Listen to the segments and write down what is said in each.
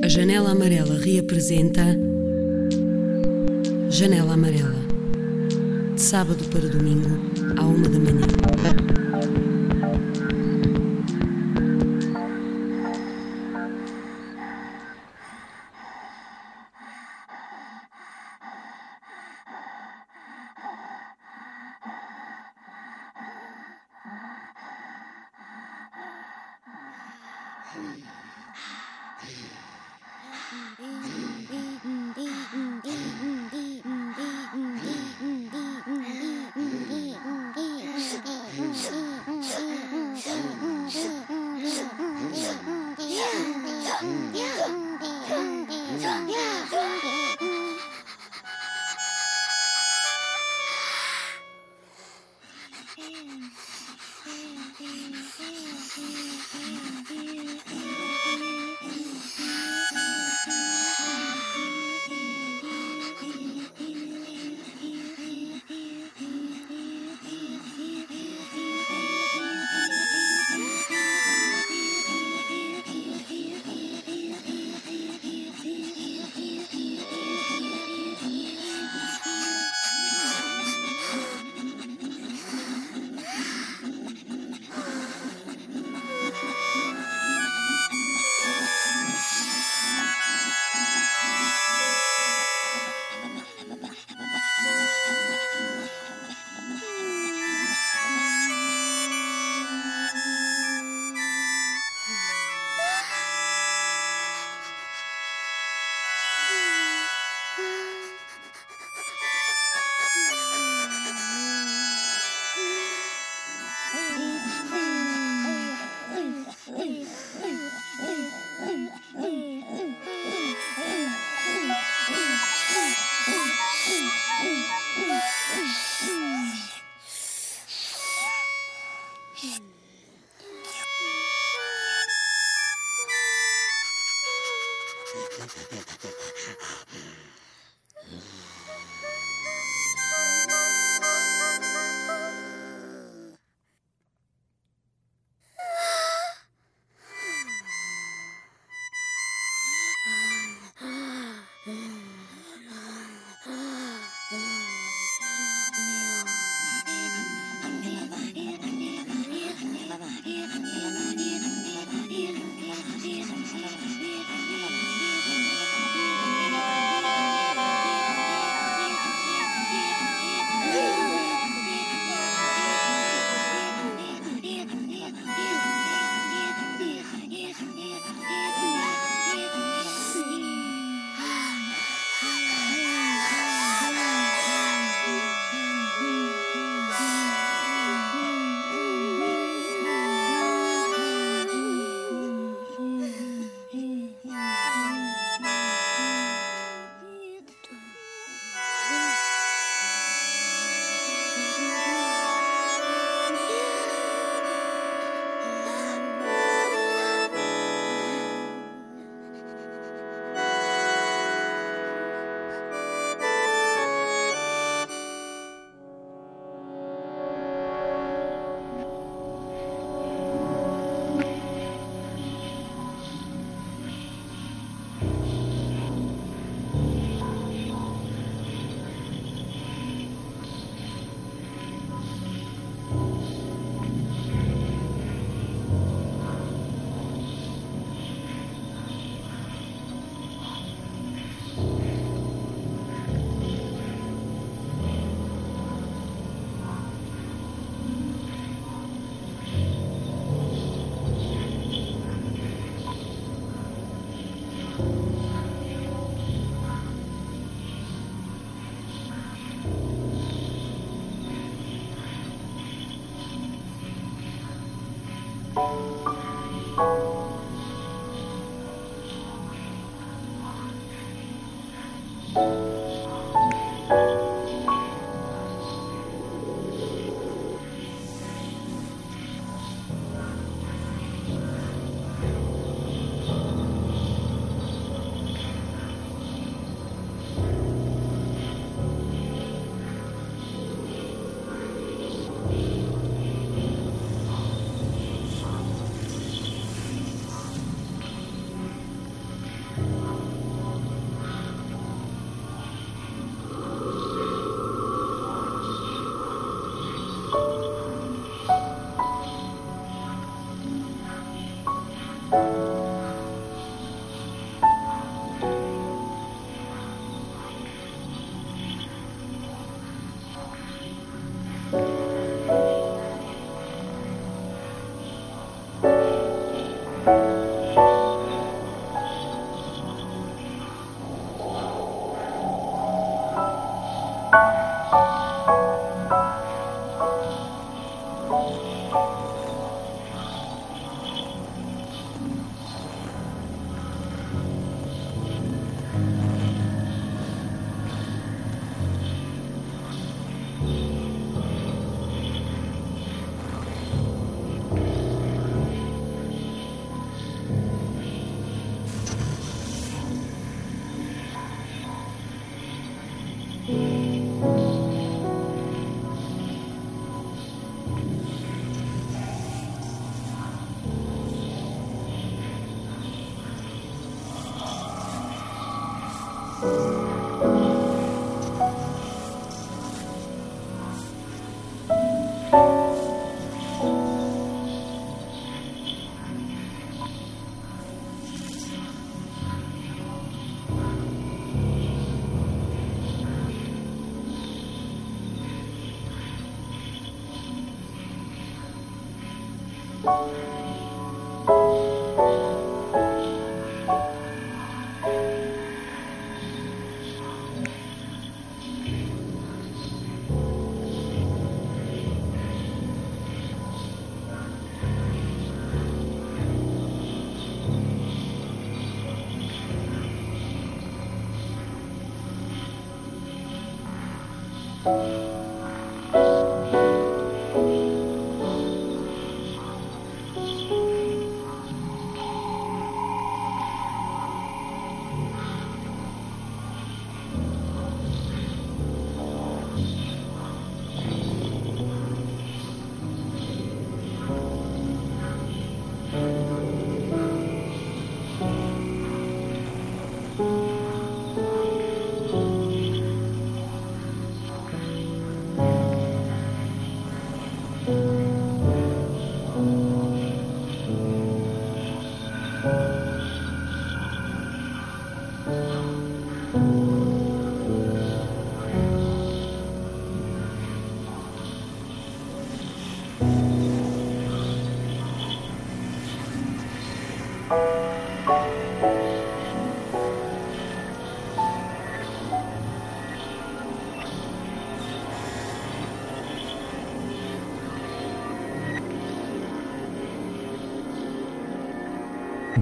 A janela amarela reapresenta Janela Amarela. De sábado para domingo, à uma da manhã.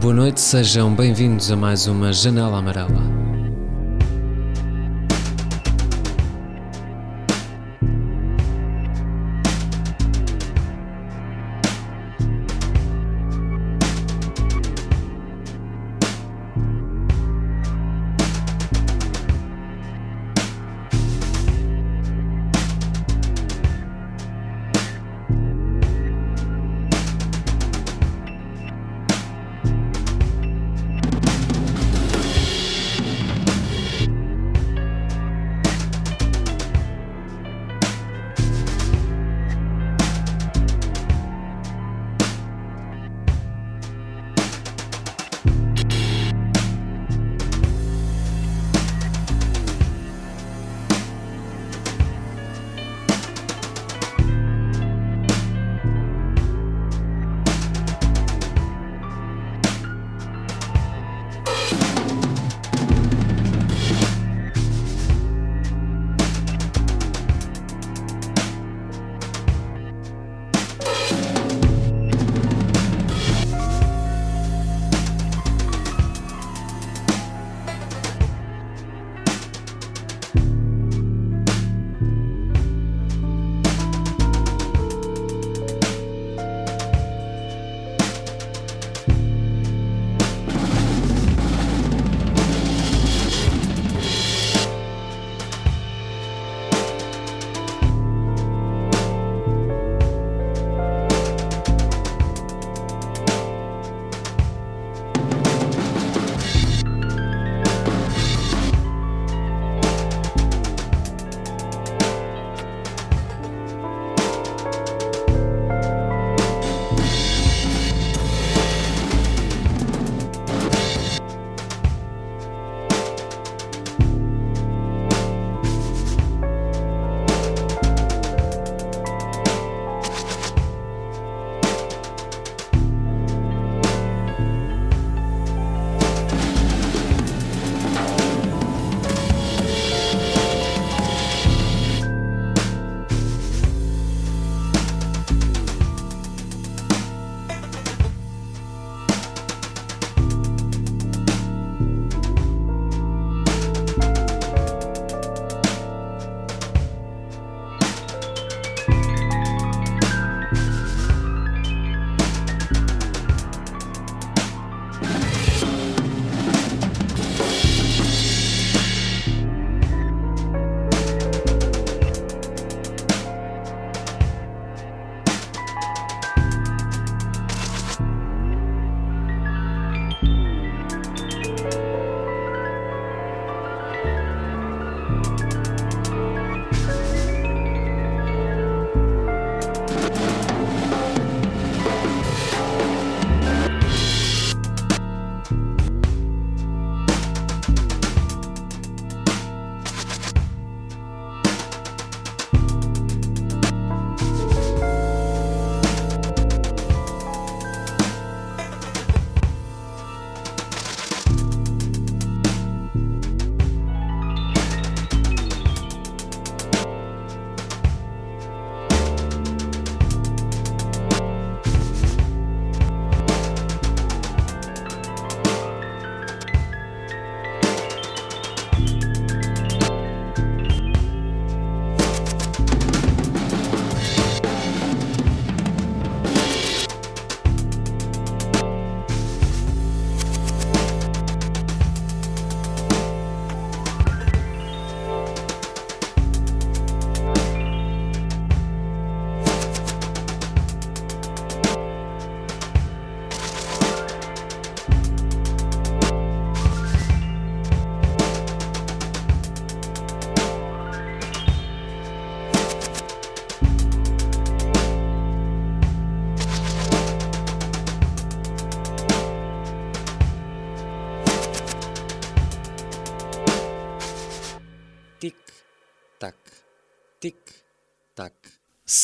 Boa noite, sejam bem-vindos a mais uma Janela Amarela.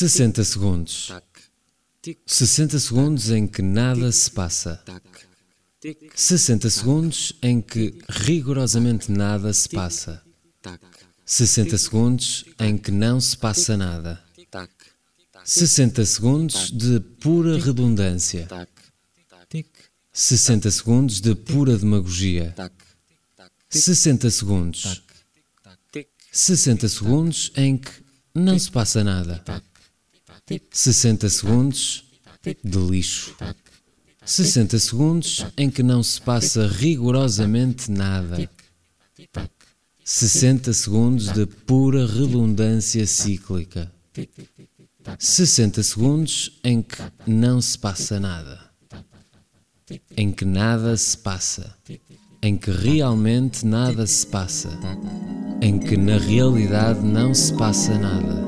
60 segundos. tac, tic, 60 segundos em que nada se passa. tac, tic, 60 segundos em que rigorosamente nada se passa. tac, 60 segundos em que não se passa nada. tac, 60 segundos de pura redundância. tac, tic, 60 segundos de pura demagogia. tac, 60 segundos. tic, 60 segundos em que não se passa nada. 60 segundos de lixo. 60 segundos em que não se passa rigorosamente nada. 60 segundos de pura redundância cíclica. 60 segundos em que não se passa nada. Em que nada se passa. Em que realmente nada se passa. Em que na realidade não se passa nada.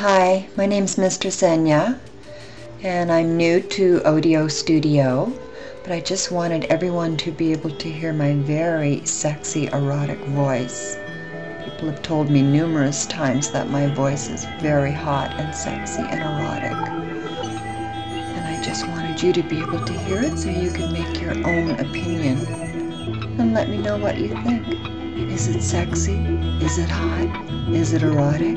Hi, my name's Mr. Senya, and I'm new to Audio Studio, but I just wanted everyone to be able to hear my very sexy, erotic voice. People have told me numerous times that my voice is very hot and sexy and erotic. And I just wanted you to be able to hear it so you can make your own opinion. And let me know what you think. Is it sexy? Is it hot? Is it erotic?